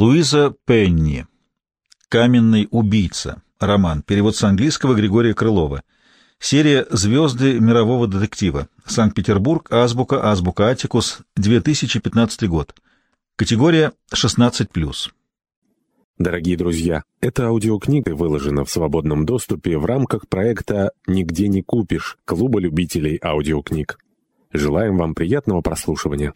Луиза Пенни. «Каменный убийца». Роман. Перевод с английского Григория Крылова. Серия «Звезды мирового детектива». Санкт-Петербург. Азбука. Азбука Атикус. 2015 год. Категория 16+. Дорогие друзья, эта аудиокнига выложена в свободном доступе в рамках проекта «Нигде не купишь» Клуба любителей аудиокниг. Желаем вам приятного прослушивания.